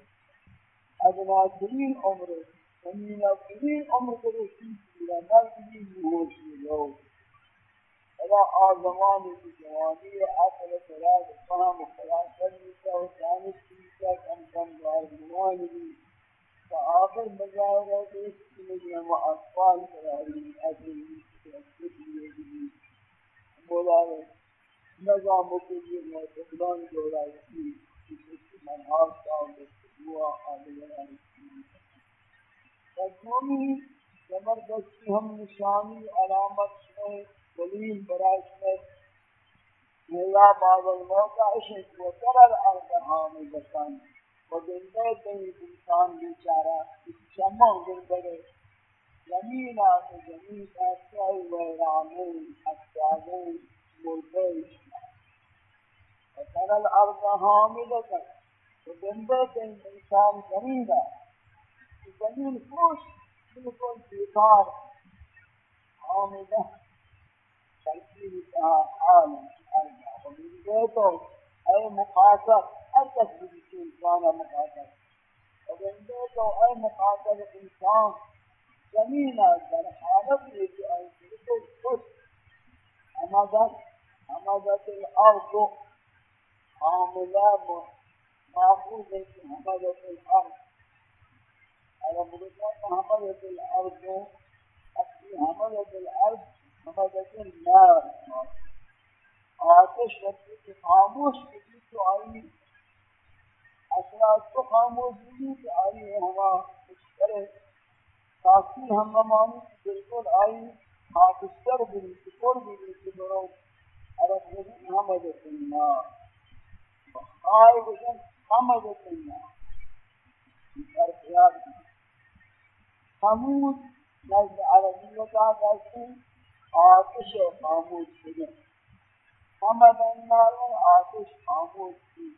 ادناترین عمره سمینہ ترین عمره کو رسید کی رہنا بھی ہوش میں لوگ ادا آزمان کی جوانی عقل سراغ فهم خلاص کرنیتا و جانب کیتا کم کم دار جوانی بھی فآخر بجائے گا کہ اس کی مجھے اطفال کراری اجلی بولا ہے نظام کو یہ معتقدان جوڑا ہے منحاس دعا آدھگر تجمعی زبردستی ہم نشانی علامت میں دلیل برائش میں میرا بعض الموقع عشق و ترر ارضحام بسان و دندے دنی انسان بیچارہ اس شمع گردگے زمین آتے زمین آتے ویرانیں اتیادیں ملتے و ترر ارضحام بسان و بندے کے انسان زمین ہے زمین خوش، بالکل بیکار. آمدہ تلقین تركيب عالم سبحانه وتعالى أي مقاتل أتت بالسلطان مقاتل وبنديته أي مقاتل إنسان زمينا در حالت لیتی آئی کلتے خوش حمدت حمدت الأرض حاملہ محفوظ ہے کہ حمدت الأرض اور بلکہ حمدت الأرض اصلی حمدت الأرض حملت النار آتش رکھتے کہ خاموش کسی تو آئی اثرات کو خاموش بھی کہ آئی ہے ہوا کچھ کرے تاکہ ہم مانی ممانی بالکل آئی حافظتر بھی سکر بھی بھی برو عرب نبی حملت النار آئی بشن حمد الدنیا در خیال حمود نزد عربیتا کہتے ہیں آتش خاموش شدن حمد النار آتش خاموش کی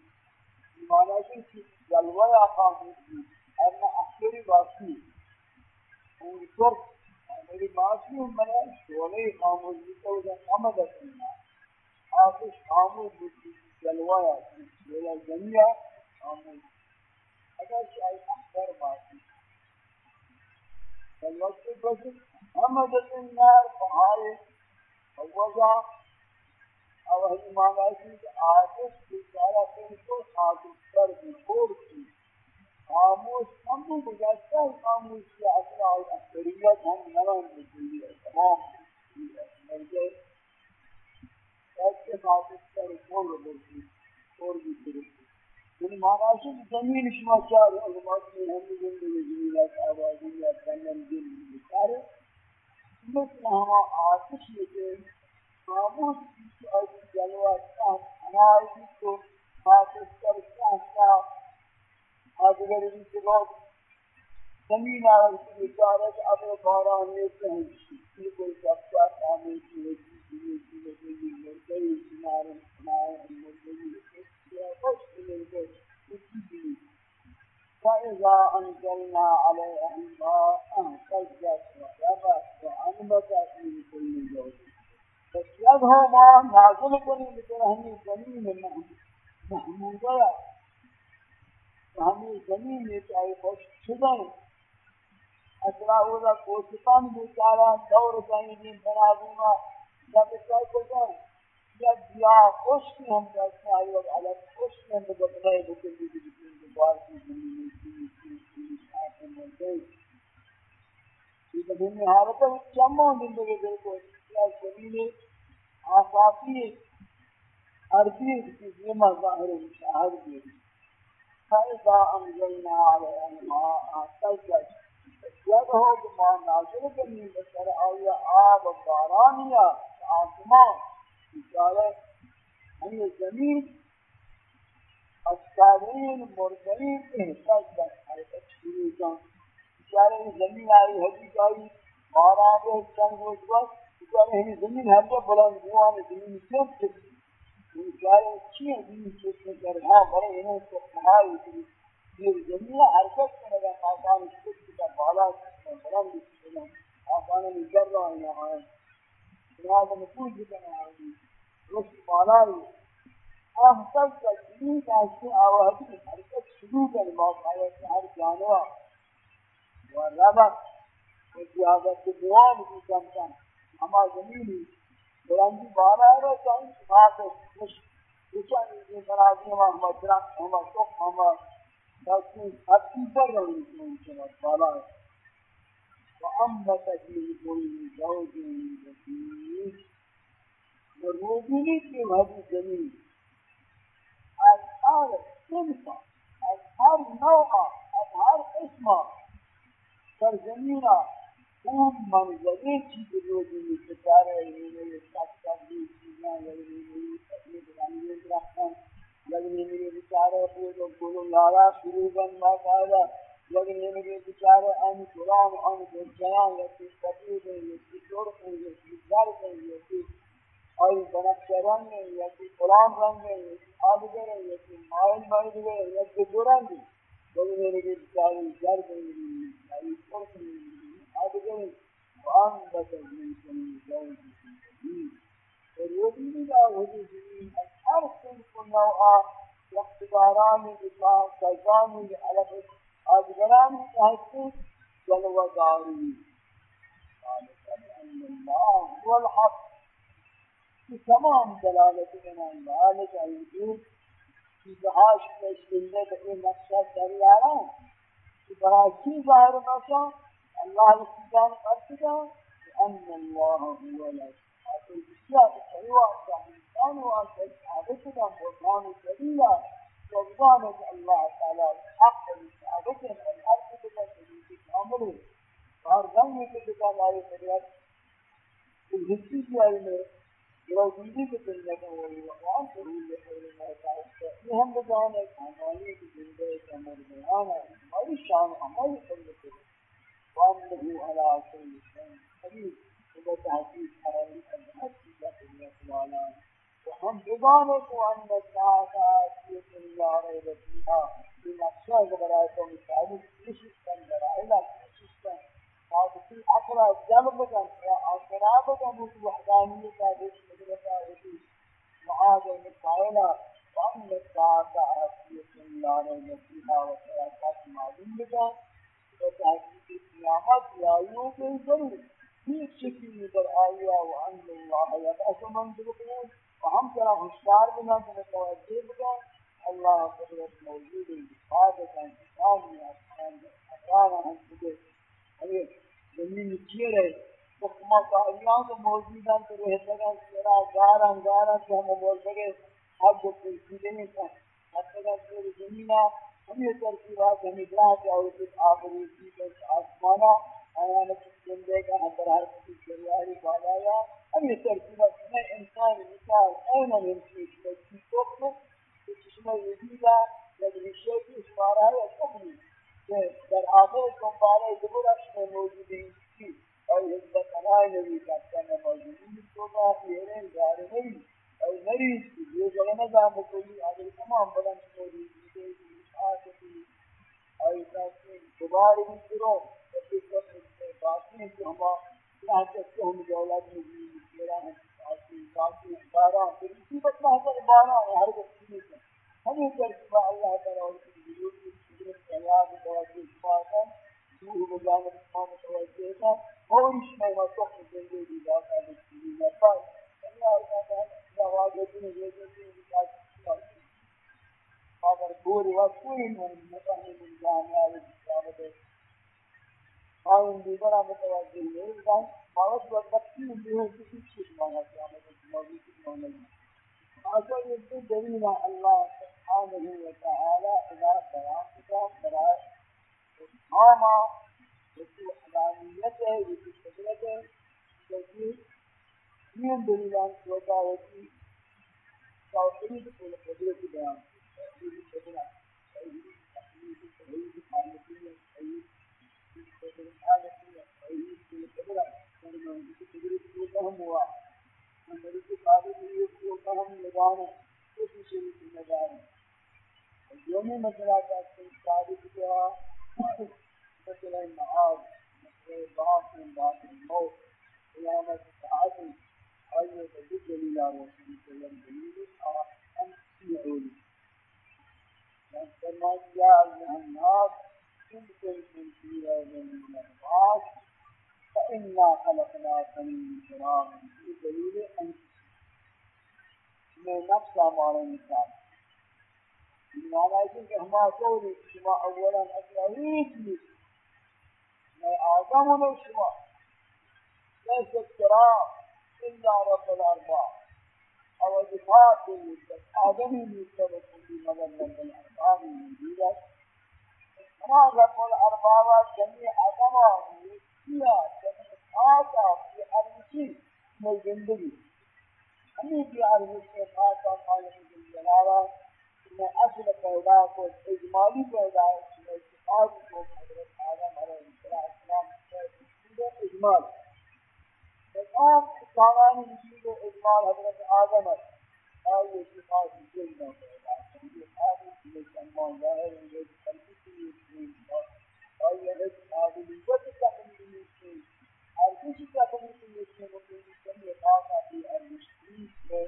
مانا کہ جلوہ خاموش کی اما اخری باقی ان سر میری باقی میں شعلے خاموش کی تو حمد النار آتش خاموش کی جلوہ کی جلوہ آمود اگر شاید احضر باتی فالوقت بسر حمد النار فہائے فوضا او ہی مانا ہے کہ آتش بیچارہ بالکل خاطر پر بھی چھوڑ کی خاموش ہم بھی گزشتہ خاموش کی اثر اور اکثریت ہم نوان بکلی ہے تمام مرجع ایسے خاطر پر چھوڑ بلکی چھوڑ بھی کرتی یعنی مہاراشٹر کی زمین شما چار علمات میں ہم زندگی زمینات آبادی یا کنن دل بکار مثل ہما آتش لیتے خاموش کی آئی جلوہ شاہ انائی کو خاص کر شاہ شاہ آدگر بھی سے بہت زمین آور کی بچارت اب باران لیتے ہیں یہ کوئی سب کا کامل کی ہوتی ہے یہ چیزیں بھی مرتے ہیں سنارن سنارن مرتے ہیں خوش ملے گئے اسی بھی فإذا أنزلنا عليها الماء اهتزت وربت وأنبتت من كل زوج فالشيخ هو ما نازل کنی بترہنی زمین محمودہ ہمیں زمین میں چاہے خوش شدن اصلا اولا کوشتان بیچارا دور جائیں دین بنا دوں جب چاہے کو جائیں یا دیا ہم کہتے ہیں آئی علم خوش ہم بگتنائے بکل بھی بکل بار کی زمین کی کی شاعت ملتے یہ زمین حالت ہے چمان زندگی دل کو یا زمین آفاقی عربی کی زیمہ ظاہر شاہد بھی فَإِذَا أَنزَلْنَا عَلَيْهَا الْمَاءَ اهْتَزَّتْ جب ہو کہ ماں نازل کرنی بسر آیا آب بارانیا آسمان اشاره این زمین از تابعین مرسلین احساس بس حرکت شروع جان اشاره این زمین آئی حدیث آئی مارا و چند روز وقت این زمین هر جا بلند بوان زمین چند کسی اشاره چی زمین چشم کرها برای اینو سخنهایی کنید دیر زمین حرکت کنه آسان شد که بالا بلند بلند آسان نگر را این آئین لہذا نقول بکنا آئی رشد مانائی احسن تجمین کاشتی آوازی حرکت شروع کر موقعی سے ہر جانوا و ربط و زیادت دوام کی کمتا ہما زمینی بلندی بانا ہے چاہیے سماعت رشد رچان یہ مناظر ہم احمد درک ہم سوک ہم تاکہ حد پر رہی ہے چنات بالا ہے وأنبت في كل زوج بهيج والروبيني في هذه الزمين أزهار صنفة أزهار نوعة أزهار اسمة سرزمينة خوب منظرے چیز روبینی ستارے لینے ساتھ ساتھ بھی چیزیں لگنے اپنے بنانے رکھن لگنے میرے بیچارے پورے گلو لالا شروع بن ما لیکن یہ میرے بیچارے ان قرآن ان کے بیان یا کہ تقریر ہے یا کہ جوڑ ہے یا کہ جار ہے یا کہ اور بنفش رنگ ہے یا کہ قرآن رنگ ہے یا کہ آدگر ہے یا کہ مائل مائل ہے یا کہ جوران ہے لیکن میرے بیچارے جار ہے یا کہ جوڑ ہے آدگر ہے وان بطر من سنی زوجی اور یہ بھی نہیں ہوگی زمین ہر سن کو نوعا اختباران بکا سزانی علق اجران ہستی جلوہ داری اللہ هو الحق. تمام دلالت ایمان مالک ایدور کی بہاش پیشنده به این مقصد دریاران که برای چی ظاهر باشا اللہ رسیدان قرصدا ان الله هو الحق. حتی بسیار سیوا سهلتان و آسل عبشدا قرآن و سبیلا الله تعالى حق ثابت الحق بما تريد عمله اور دم میں کہ ہماری شریعت الہی کی علم روزی کے دنیا کا وہ وہاں ضرور ہے اللہ تعالی یہ ہم بتاؤں ہے ہماری کی زندگی کا امر بیان ہے ہماری شان، ہماری سنت ہے۔ وانه على كل شيء وتحقيق حرارة الحق في الله تعالى وهم بضانك أن الساعة آتية لا ريب فيها بنقشة برایتوں میں ثابت نشستن دلائل نشستن حاضر اقرا جلب کن یا اقراب کن اس وحدانیت کا دیش قدرت آتی معاذ المقائلہ وأن الساعة آتية لا ريب فيها وسيأتات معلوم بکن وتحقیق قیامت یا یوں کہ ضرور هیچ شکل در آیا وأن الله يبعث من بالقبور وہم ذرا ہوشیار بنا تو توجہ بنا اللہ قدرت موجود ہے، حفاظت ہے انتقام ہے اقرار ہم خودے اگر زمین چیر ہے حکمہ کا اللہ کو موجود ہے، تو رہتا گا ذرا گارا گارا کہ ہم بول سکے۔ حد کو سیدھے نہیں تھا حتی کہ پوری زمینہ ہمیں ترکیبات ہمیں گراہ کے اور کچھ آخری چیز آسمانہ۔ آیان زنده که هم در هر کسی شریعه بالایا همین ترتیب است نه انسان مثال عین همچیش که چیزوکو به چشمه یدیدا لدریشه که اشماره های اتفاقی که در آخر دنباله دبور شما موجوده این چیز آیا حضبت انهای نبی کفتن موجوده این صدا خیرین داره نبی ای مریض یه جگه نزم بکنی اگر تمام بلند شده دیگه ایش آتفی ای تاکیم دوباره بیدرون کہ باقی وقت میں میں وقت زندگی باقی ہے کہ اگر پوری وقت پوری مطمئن انجام ہے جامد آئین دیگر متوجہ نہیں ہے مارت وقت کی جو کسی چیز مانا جامد موجود مانا آسا یہ تو دلیل اللہ سبحانہ و تعالی الہ بیان کا برائے آما یہ حدانیت ہے یہ قدرت ہے کیونکہ یہ دلیلان ہوتا ہے کہ توحید کو قدرت بیان ہے۔ یومی مسئلہ کا ثابت کیا مسئلہ معاذ مسئلہ باس من باس الموت قیامت ساعت آئیے ذکر اللہ رسول صلی اللہ علیہ وسلم اور انسی عولی فرمان یا الناس تنزل من فيها ومن الأنفاس فإنا خلقناكم من شراب في دلیل انفس میں نفس ہمارے نکال معنی ہے کہ ہما قولی شما اولا أصلا ہیچ نہیں میں آدم ہوں شما ليس التراب إلا رب الأرباب أو دفاع المتقى آدم المتقى كل مدى رب الأرباب من جيلك ما رب الأرباب جميع أدماني فيها جميع آتا في أرمشي من زندگی ہمیں بھی عرض کے خاص اور خالق جلالہ میں اصل پیدا کو اجمالی پیدا ہے آج کو حضرت آدم علیہ السلام کے اجمال تمام سامان کی اجمال حضرت آدم ہے اور یہ خاص جلالہ ارزش میں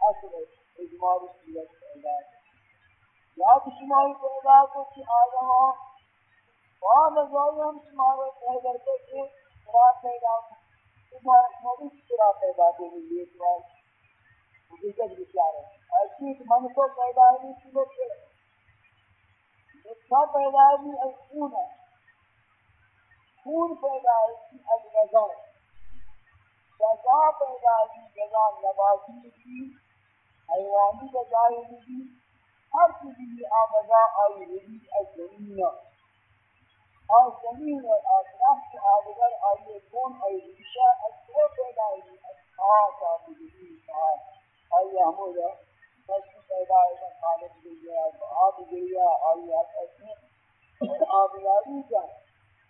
اصل اجمال صورت پیدا ہے یاد حقیق من کو پیدایلی کی لوگ اتنا پیدایلی از خون ہے خون پیدایلی از رضا ہے جزا پیدایلی جزا نباتی کی حیوانی جزایلی کی ہر چیزی آمزا آئی رضی از دنیا اور زمین اور آسراف کے آدگر آئیے کون اور ریشہ از وہ پیدایلی از خاص آمدنی خاص آئیے ہمیں بس پیدا ہوئی خالق گریا آب گریا آئیے اپنے آب یاری جا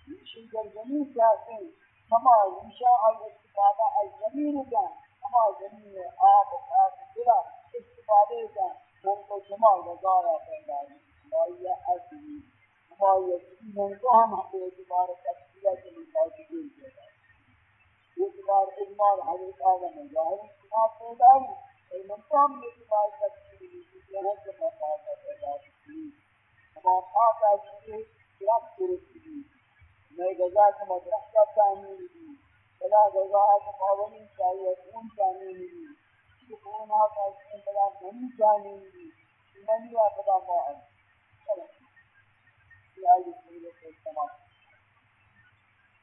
ریشی در زمین چاہتے ہیں ہما ریشہ آئی استفادہ از زمین جا ہما زمین آب خاص گرا استفادے جا ہم کو جمع وزارہ پیدا ہوئی آئیے از زمین ہماری یقین کو ہم حضرت بار تفصیلہ کے مطابق دیں میں غذا مدرسہ تعمیر بلا غذا معاونی چاہیے خون تعمیر بلا منی تعمیر منی معاون چلو آئی تمام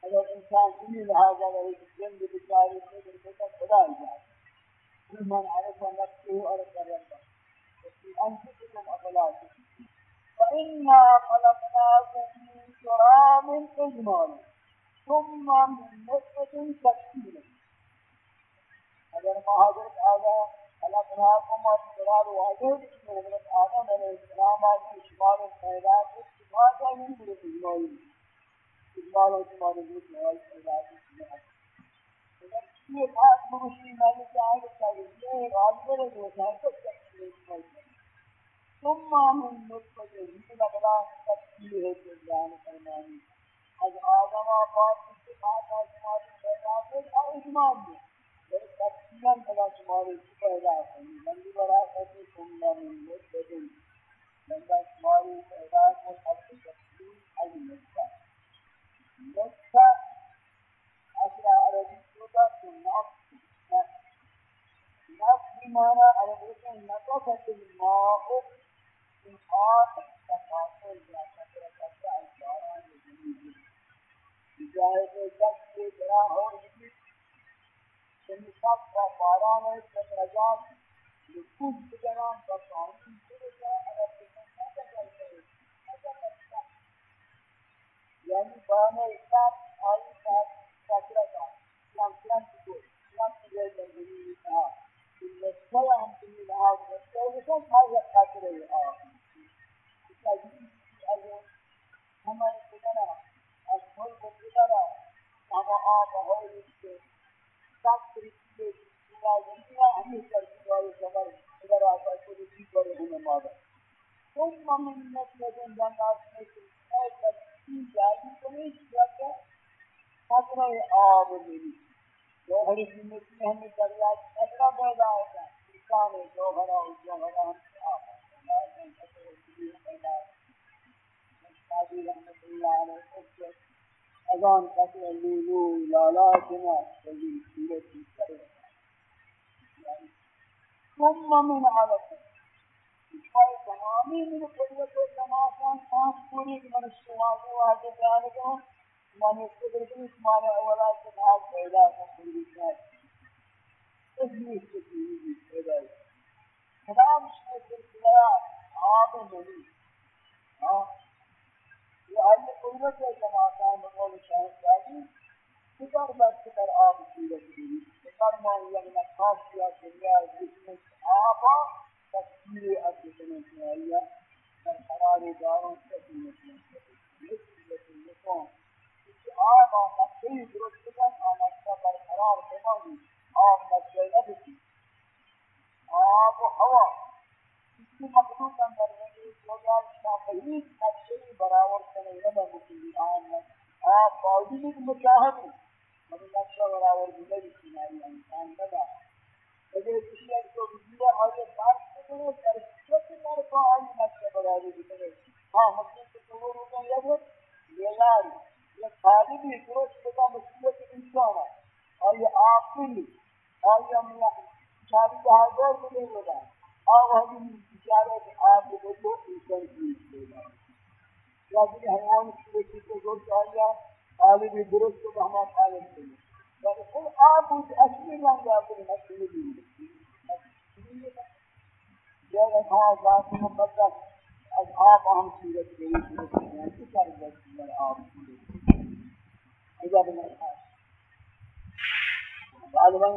اگر انسان انہی لہذا رہے کہ جن بچاری سے خدا ہی جائے ممن عرف نفسه عرف ربه وفي أنفسكم أفلاكم فإنا خلقناكم من تراب إجمالا ثم من نطفة تكسيرا اگر ما حضرت آدھا خلقناكم من تراب واحد حضرت آدم علیہ السلام آدھی شمار الخیرات شمار کا من برد اجمالی اجمال و شمار الخیرات شمار الخیرات یہ بات مشکل ہے کہ چاہیے یہ راجر جو ہے تو ثم من نطفة مثل بلا تفصیل ہے کہ بیان فرمانی از آدم آباد کی بات شماری پیدا ہے؟ اور اجماع ہے بڑے تفصیلا بلا شماری پیدا ہے۔ بندی برا ہے سننا من مدد بندہ شماری پیدا ہے اب تفصیل از نقطہ نقطہ اشرا عربی ہوتا تو نقطہ نقطہ بمعنى على نقطة الماء من تفاصل یا کثرت اشیاء اشاران جدید مجاہد شخص کے بڑا ہو رہی شنصف کا باران ہے سترجات لکوز بجنان کا قانون شروع ہے اگر یعنی باران اکتاب آئی صاحب کثرت اسلام اسلام کی کوئی اسلام کی جائے جنگلی کہا کہ نسل ہم نسل ہے کہ ہر خاطر ہے آخر ہمارے پتنا از ملک پتنا ہم آب ہوئی سے سب طریقے پورا دنیا ہمیں کرتی والے خبر اگر آتا ہے تو اسی پر ہمیں مادا ثم من نسل جنات میں اے تبتی جاری کنی شکر خطرہ آب ملی جوہر زمت میں ہمیں دریا خطرہ پیدا ہوتا ہے انسان جوہرہ جوہرہ ہم سے آب اذان قتل اللولو لالاتنا فذي سورة الكريم ثم من علق اشفاء تمامی من قدرت و تماسان خاص پوری من الشواز و حد ذلك من القدر کی اسمان اولا سے بھاگ پیدا ہے ہے اس میں سے پیدا ہے خدا مشکل سلسلہ آب نبی یہ آئی قدرت ہے جماعتان بقول شاہد جاگی سکر بس سکر آب سورت دیوی سکر مان یعنی خاص کیا دنیا جس آبا تفسیر اکتنے کی۔ آئیہ در قرار داروں آئیہ آبا مکہی درست سکر آنکتا برقرار بمانی آب مکہی نبتی آب و ہوا. کی مخلوق اندر ہے جو جائے شاہید نقشی برابر کرنے مکلی آن میں آپ باوجود مجاہد من نقشہ برابر بلد کناری انسان لگا اگر کسی ایک کو بجیہ آئے بات کرنے پر شک مر کو آئی نقشہ برابر ہاں مکلی تصور ہوگا یہ لیلاری یہ خالبی درست بتا مسئلت انسان ہے۔ اور یہ آقل اور یہ اللہ شاہد حاضر ملے لگا اور وہ بیچارے کہ آپ کو تو انسان کی ہوگا یا بھی حیوان کی چیز کو جو چاہیا عالم درست کو ہم عالم سے لیکن خود آپ اس اصلی رنگ آپ نے مسئلے دی یہ رکھا ذات مقدس از آپ ہم صورت کے لیے۔ صورت کے لیے کس طرح بس میں آپ صورت اجا بنا بعد میں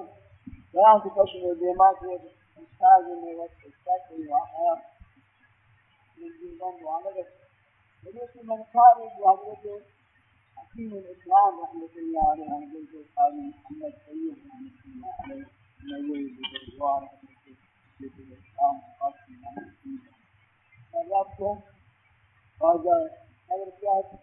یہاں سے کچھ دیما کے استاد نے وقت استاد کی واقعہ من وانا حضرت من قال حضرت حكيم الاسلام رحمه الله عليه عن جزء قال محمد سيد رحمه الله عليه نووي بالجوار حضرت الاسلام قاسم عن الدين فجابته هذا حضرت